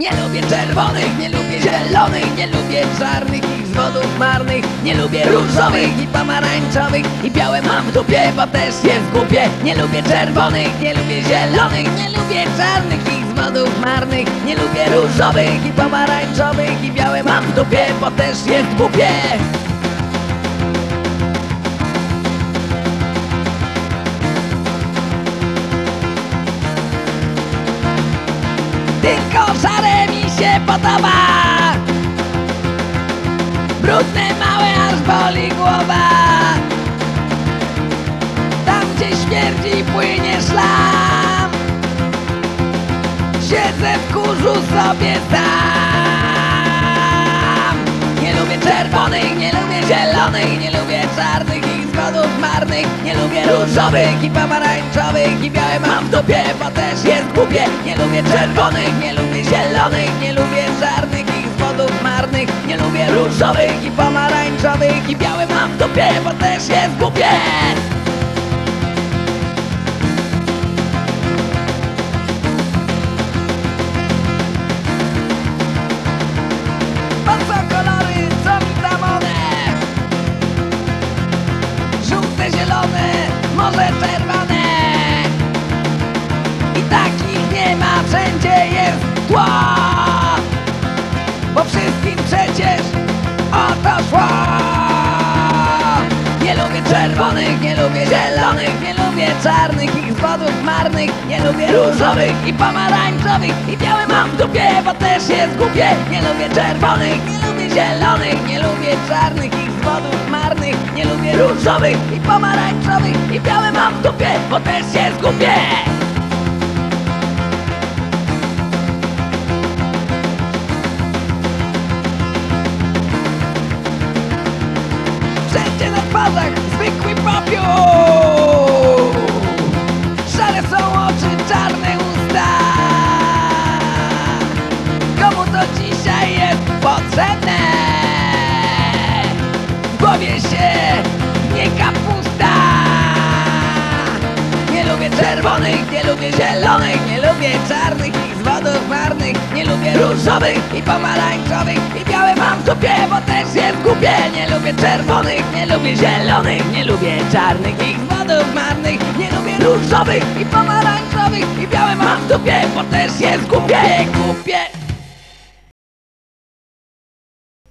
Nie lubię czerwonych, nie lubię zielonych, nie lubię czarnych i zwodów marnych Nie lubię różowych i pomarańczowych i białe mam w dupie, bo też jest głupie. Nie lubię czerwonych, nie lubię zielonych, nie lubię czarnych i zwodów marnych Nie lubię różowych i pomarańczowych i białe mam w dupie, bo też jest głupie Tylko szare mi się podoba. Brudne, małe, aż boli głowa. Tam, gdzie śmierdzi, płynie szlam. Siedzę w kurzu sobie sam. Nie lubię czerwonych, nie lubię zielonych Nie lubię czarnych marnych Nie lubię różowych i pomarańczowych I białe mam w dupie, bo też jest głupie. Nie lubię czerwonych, nie lubię zielonych Nie lubię czarnych i zgodów marnych. Nie lubię różowych i pomarańczowych I białe mam w dupie, bo też jest głupie tło Bo wszystkim przecież o to szło. Nie lubię czerwonych, nie lubię zielonych Nie lubię czarnych i zwodów marnych. Nie lubię różowych i pomarańczowych I białe mam w dupie, bo też jest głupie. Nie lubię czerwonych, nie lubię zielonych Nie lubię czarnych i zwodów marnych. Nie lubię różowych i pomarańczowych I białe mam w dupie, bo też jest głupie Twarzach zwykły popiół! Szare są oczy, czarne usta! Komu to dzisiaj jest potrzebne? W głowie się nie kapusta! Nie lubię czerwonych, nie lubię zielonych Nie lubię czarnych i zwodów marnych. Nie lubię różowych i pomarańczowych Nie lubię czerwonych, nie lubię zielonych Nie lubię czarnych i zwodów marnych Nie lubię różowych i pomarańczowych I białe mam w dupie, bo też jest głupie, głupie